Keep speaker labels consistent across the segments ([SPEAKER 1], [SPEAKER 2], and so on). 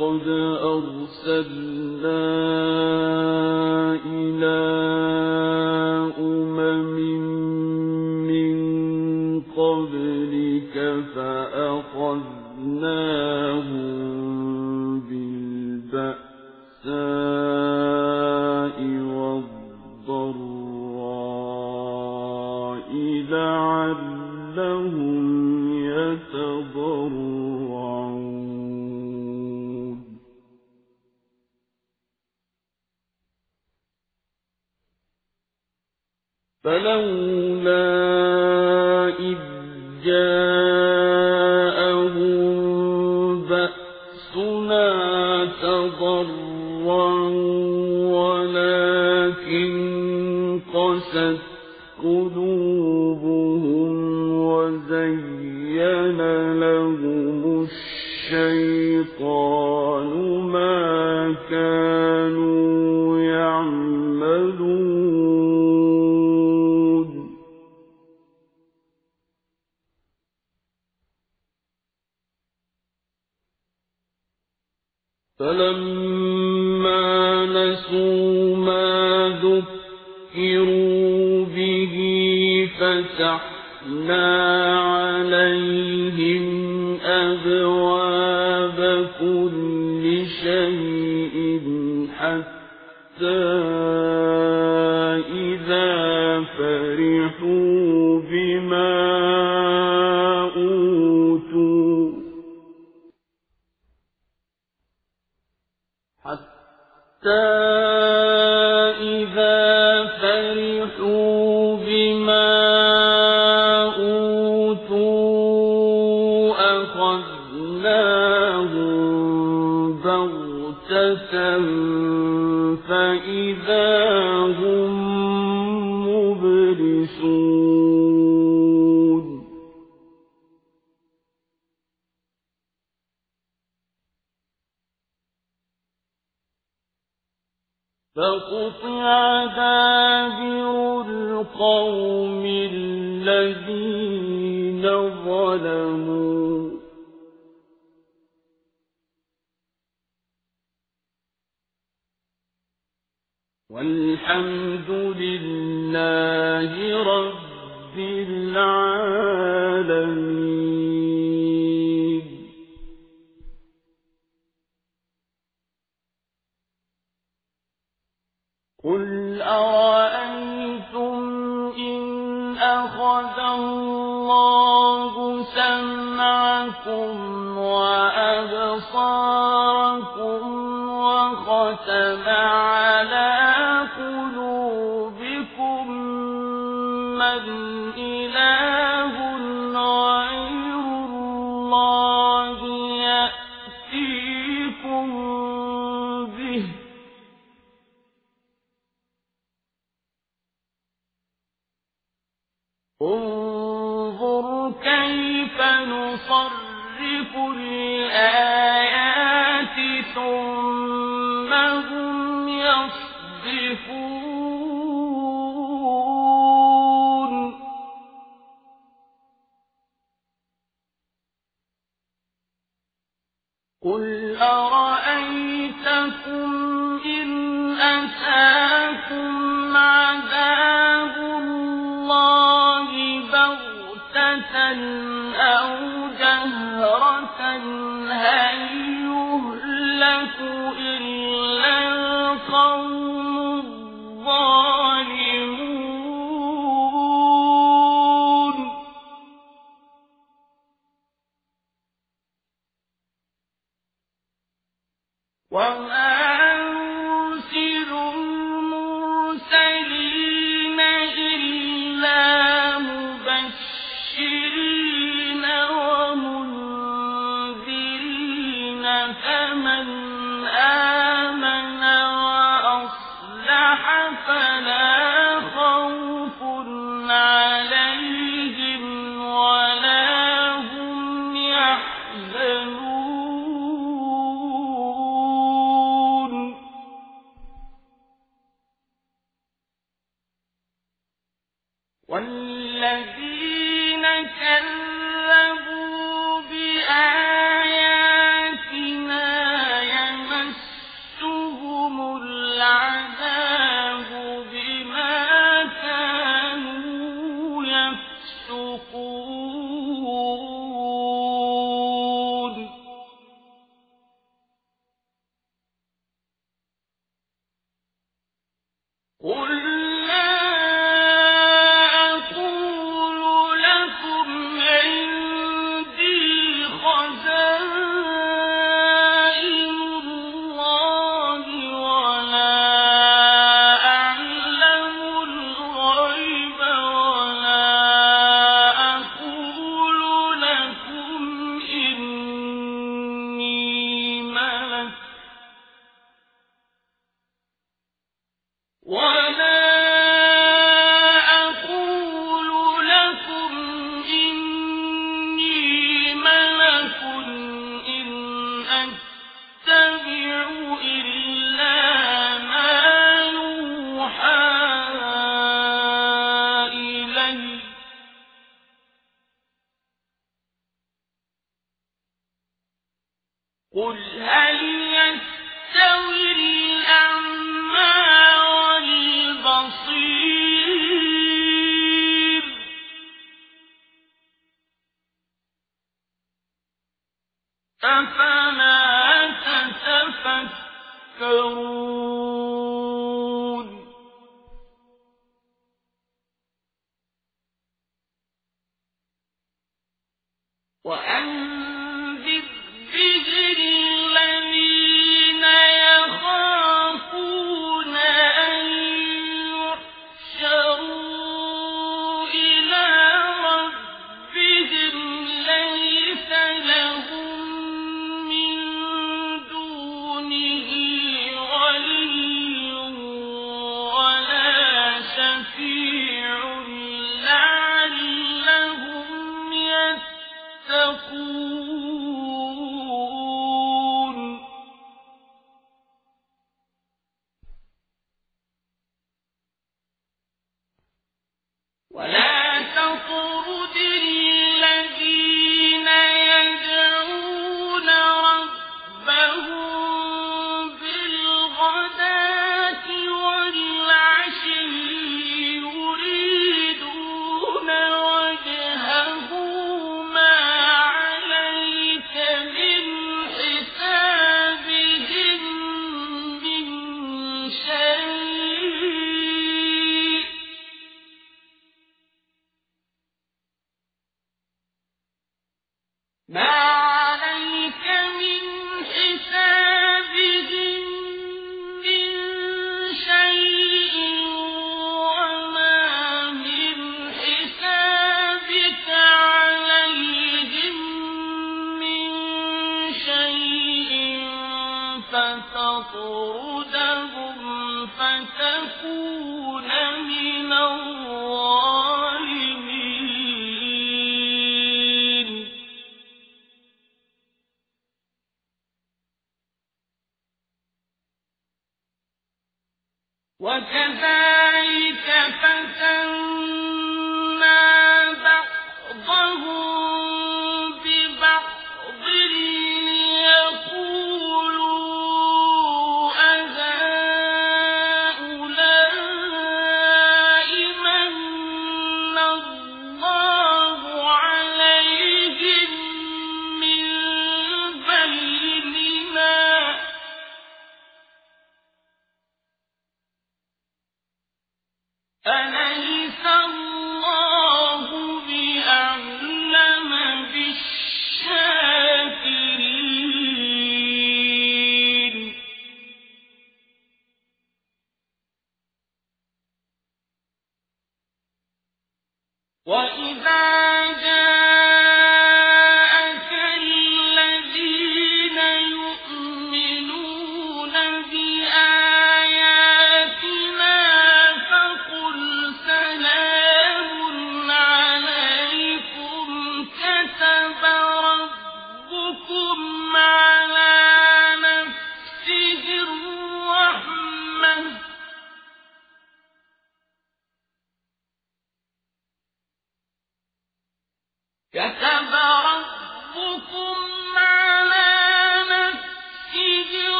[SPEAKER 1] ولقد
[SPEAKER 2] أرسلنا فرحوا بما أوتوا. حتى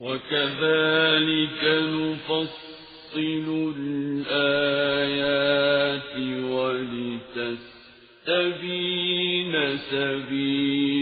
[SPEAKER 2] وكذلك
[SPEAKER 3] نفصل الآيات ولتستبين سبيل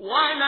[SPEAKER 2] كثيرا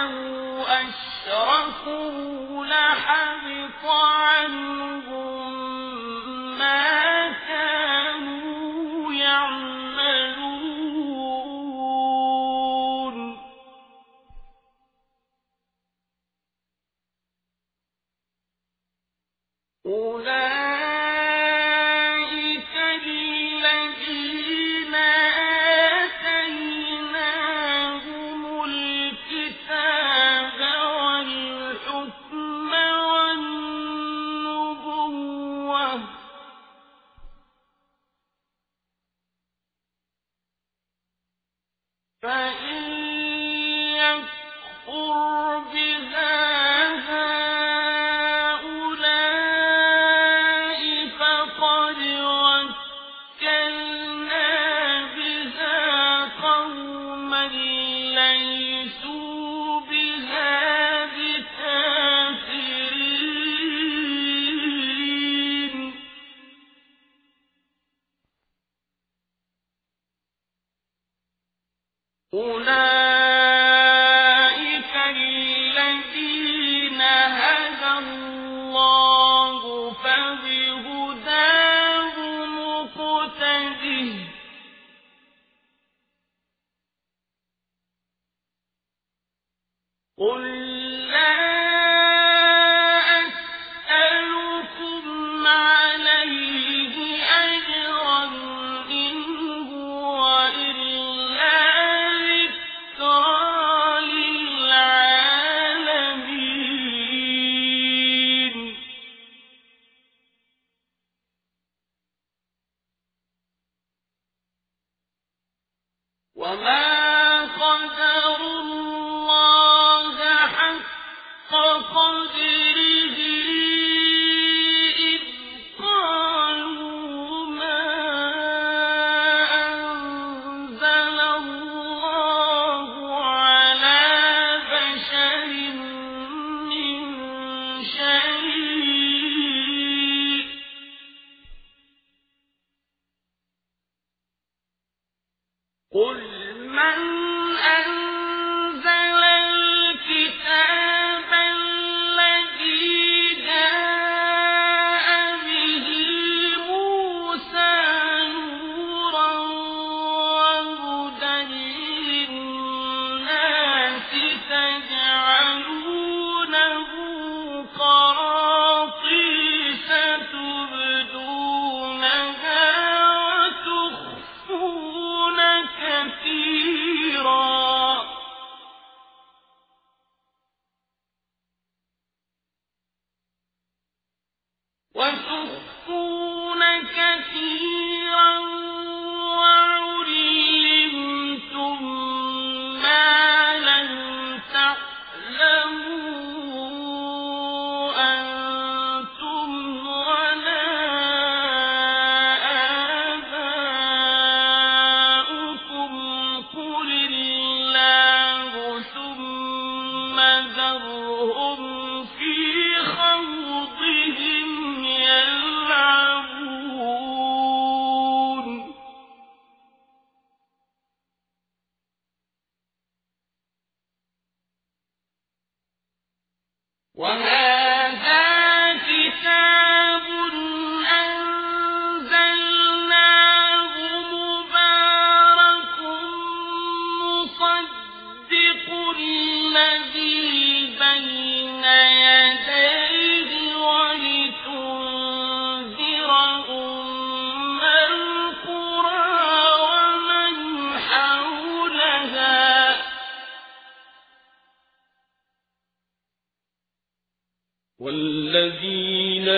[SPEAKER 3] الذين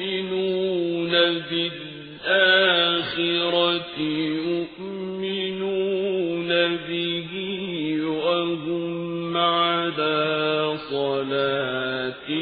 [SPEAKER 3] يؤمنون بالآخرة يؤمنون به وهم على صلاتهم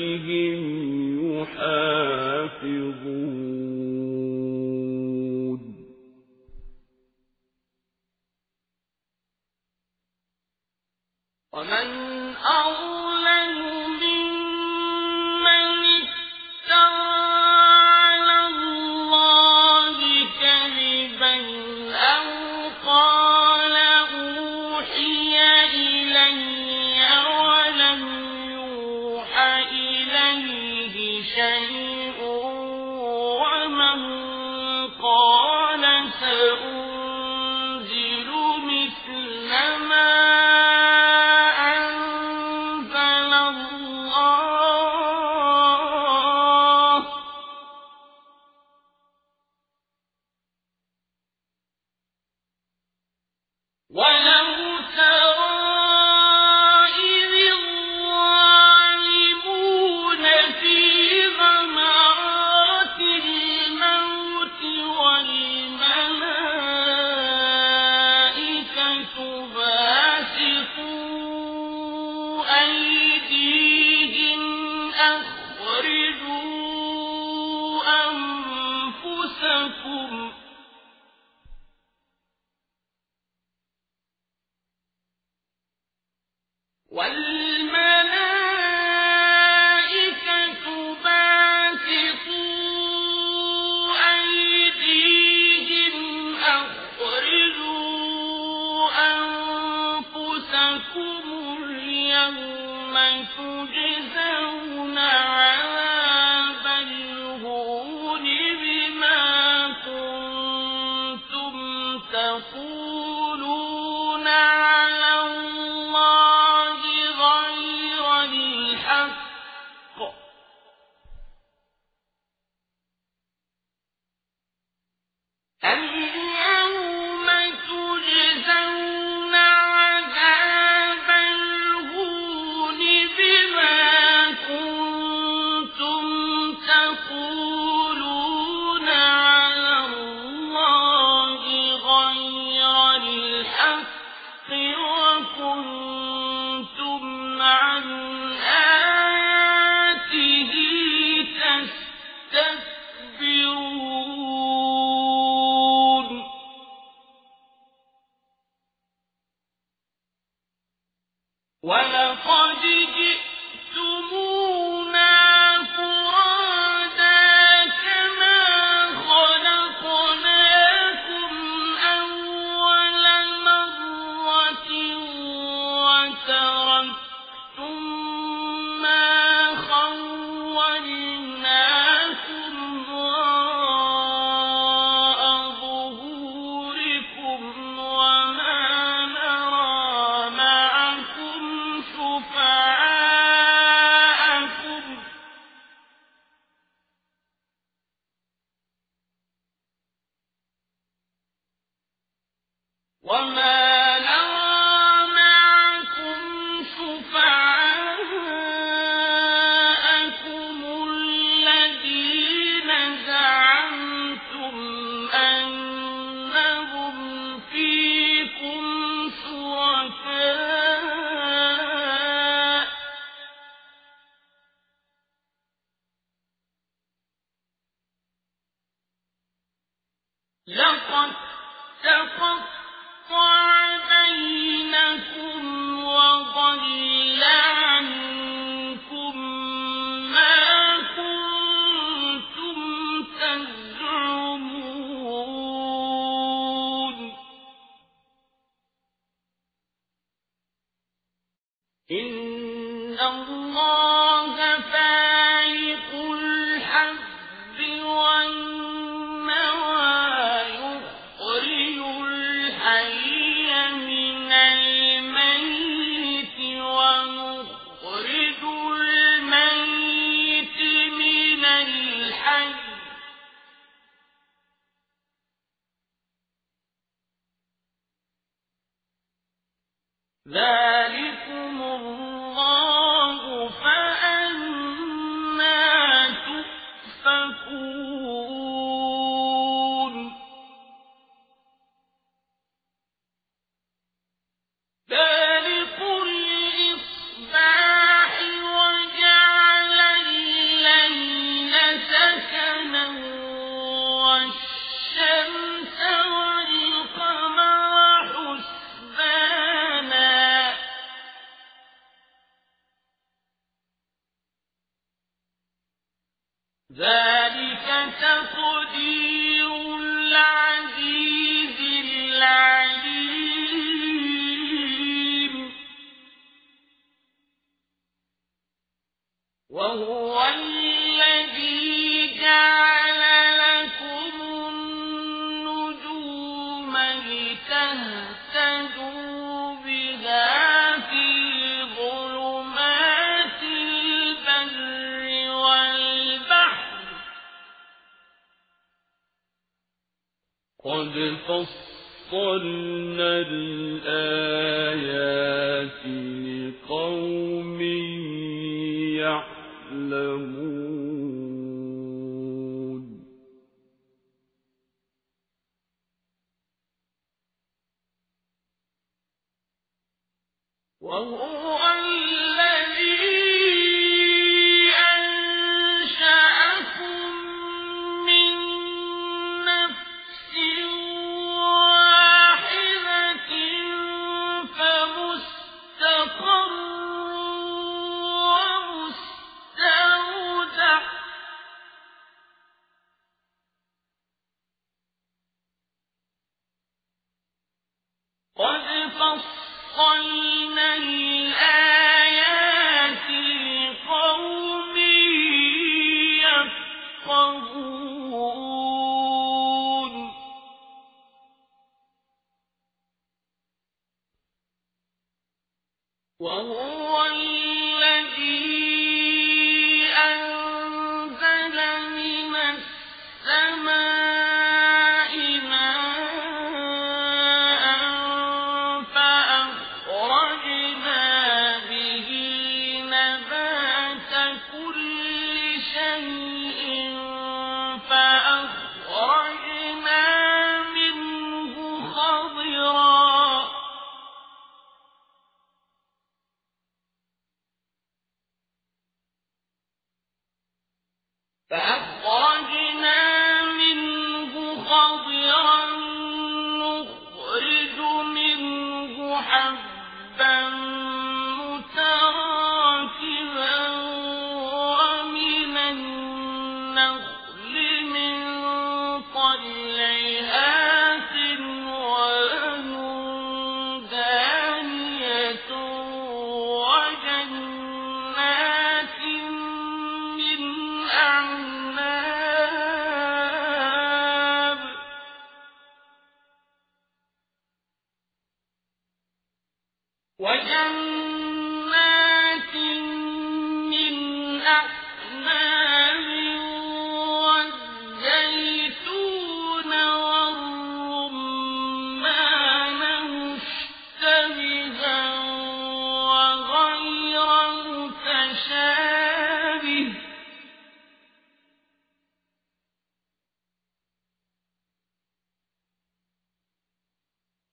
[SPEAKER 2] إن الله
[SPEAKER 1] فعل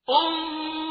[SPEAKER 1] أم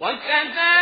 [SPEAKER 1] وَكَذَٰلِكَ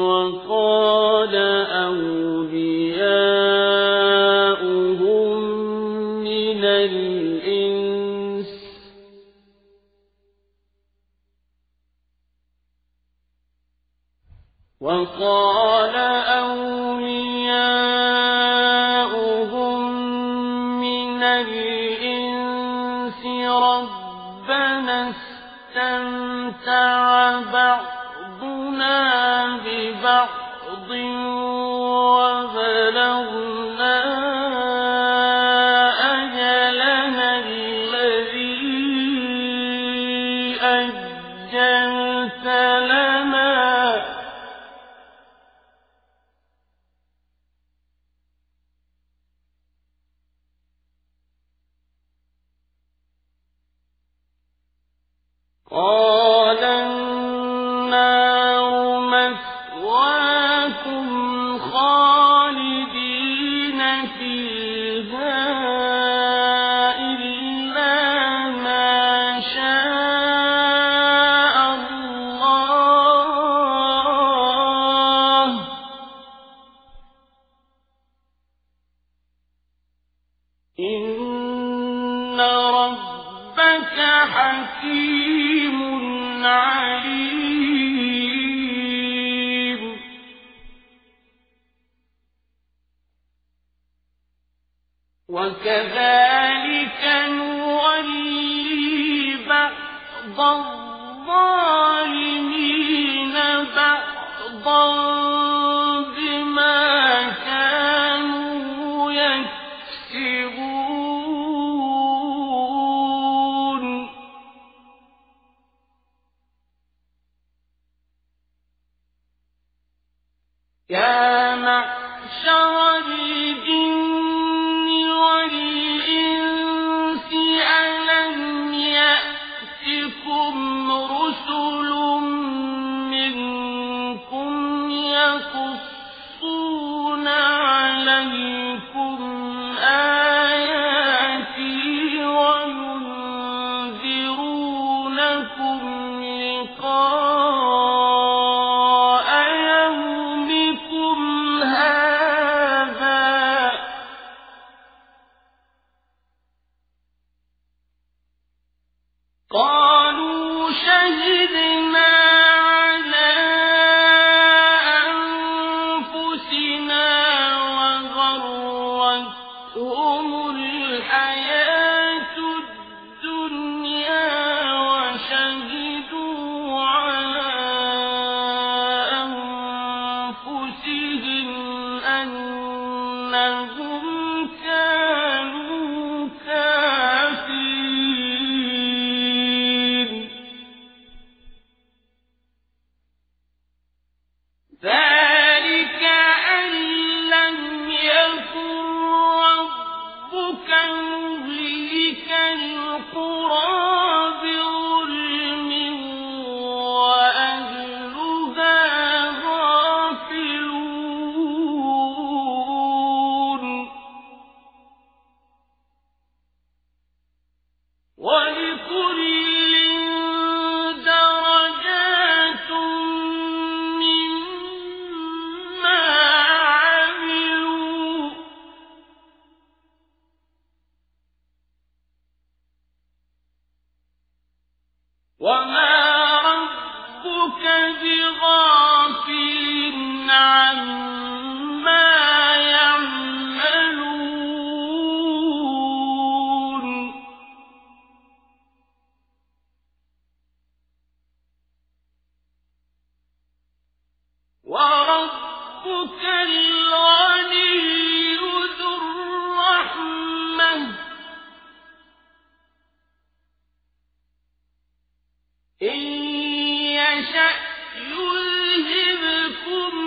[SPEAKER 3] وقال إن
[SPEAKER 1] يشأ يذهبكم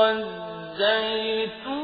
[SPEAKER 2] والزيتون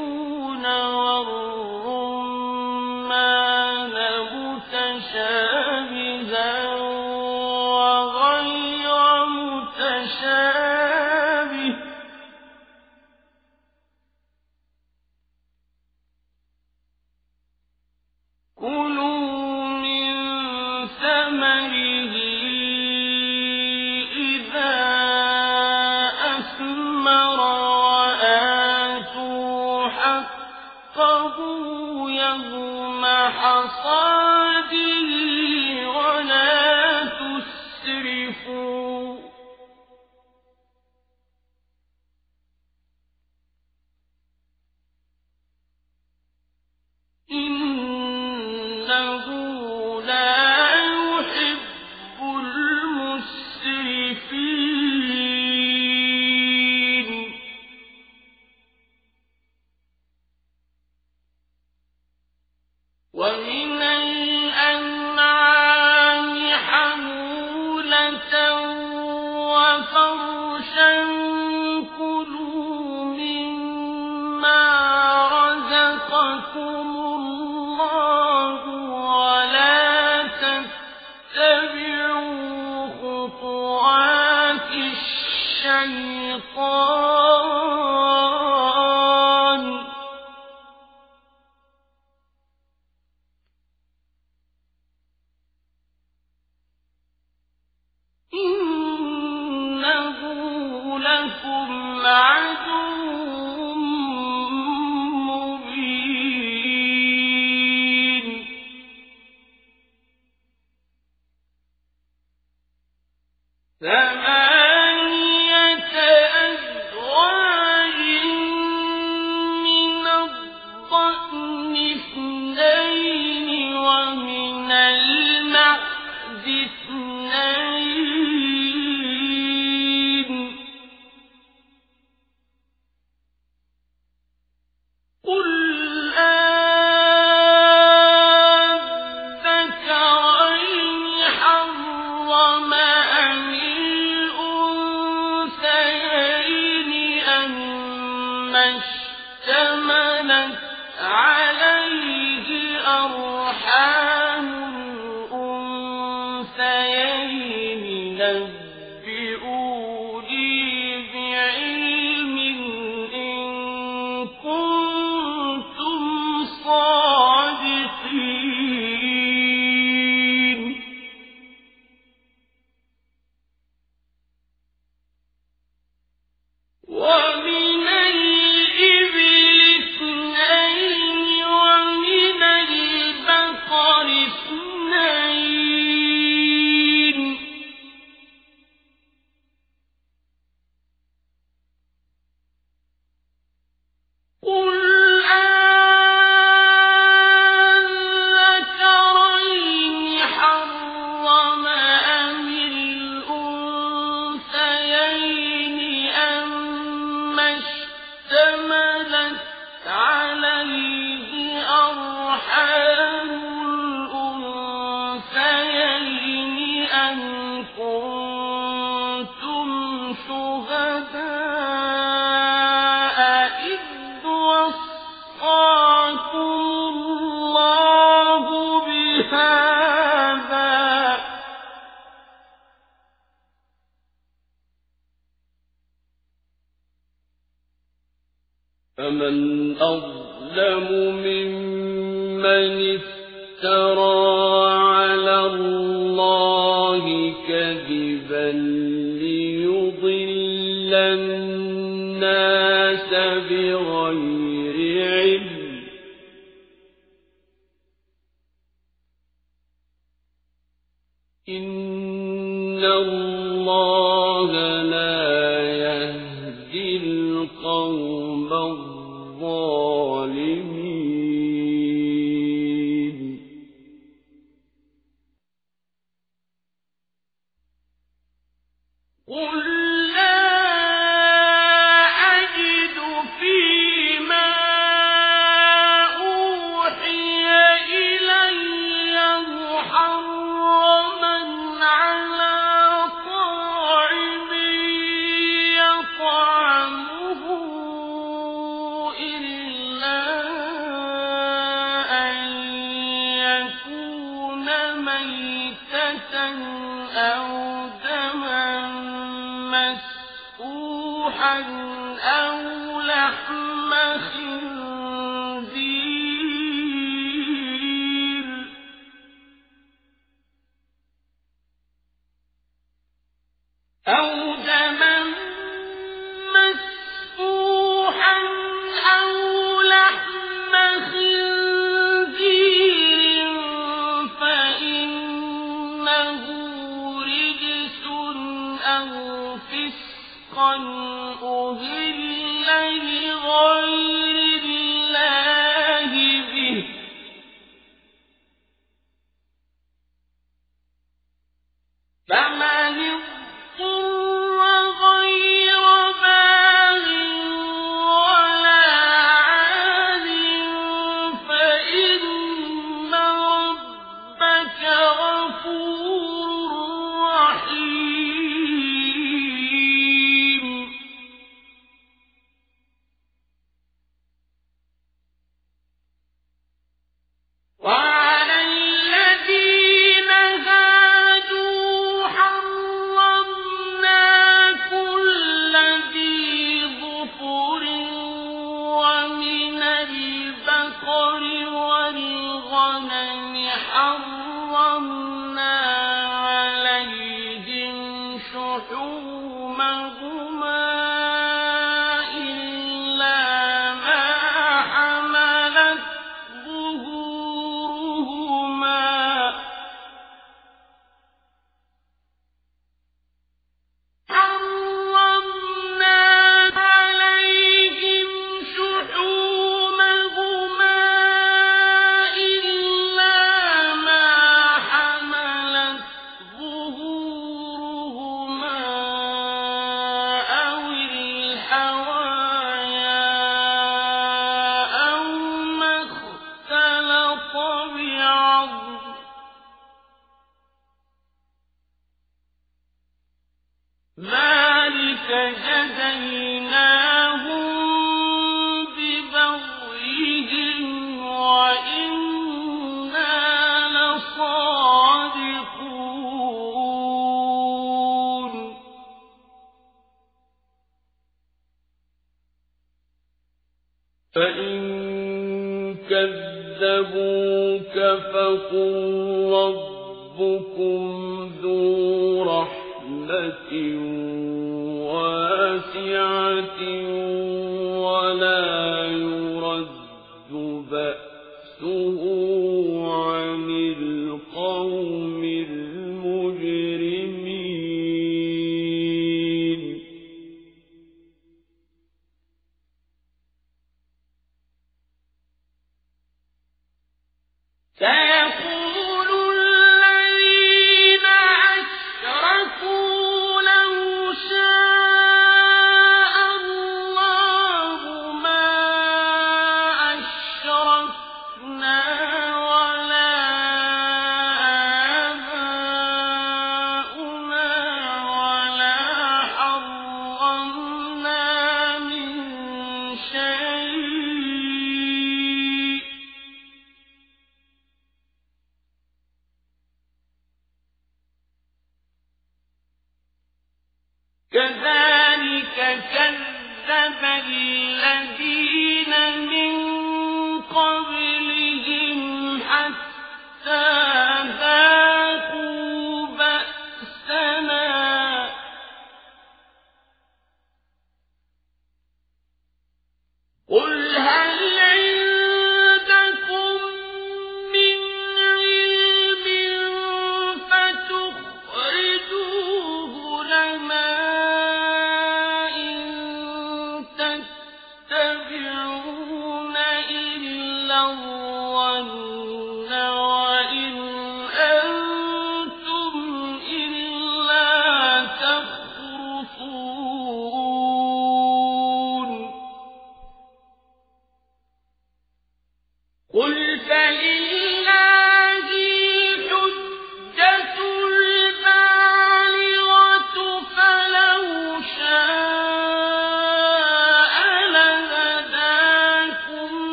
[SPEAKER 2] إن الله
[SPEAKER 1] لا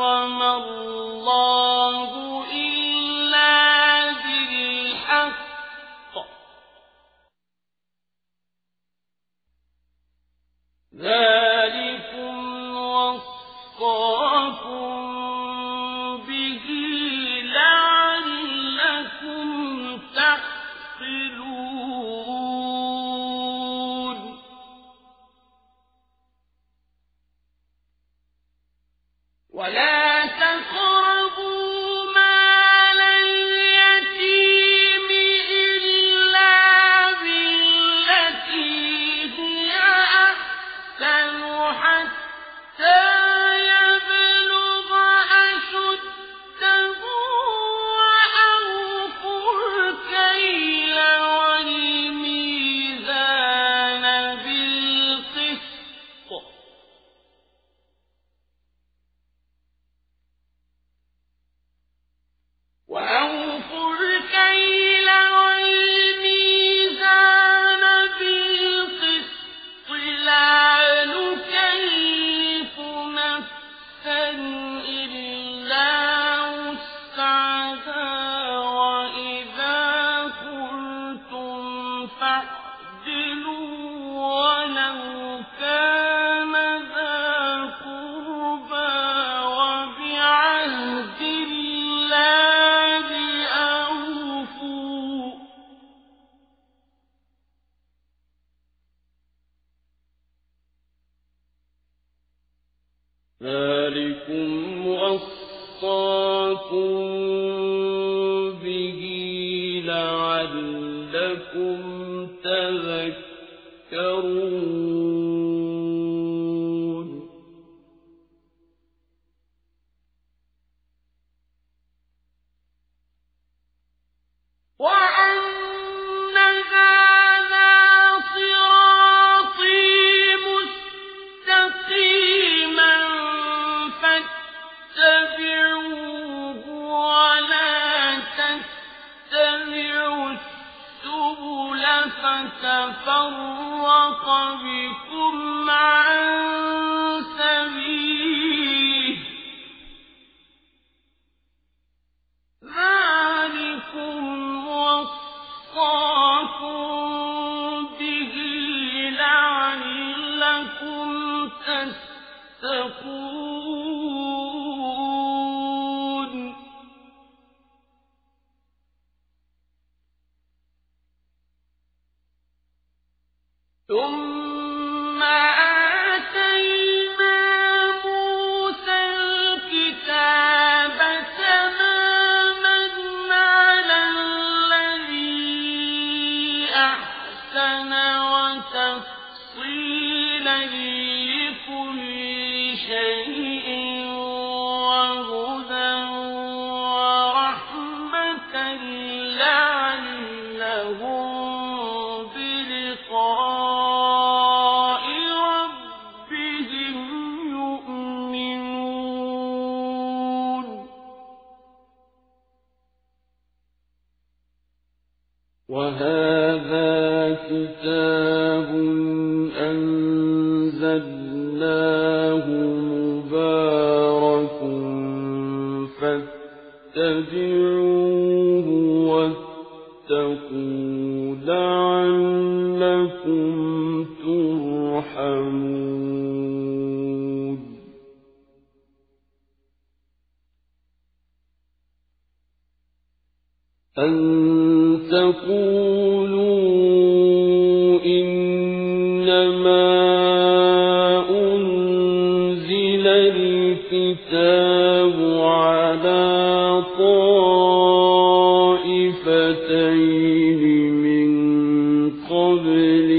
[SPEAKER 2] حرم الله
[SPEAKER 1] قبلنا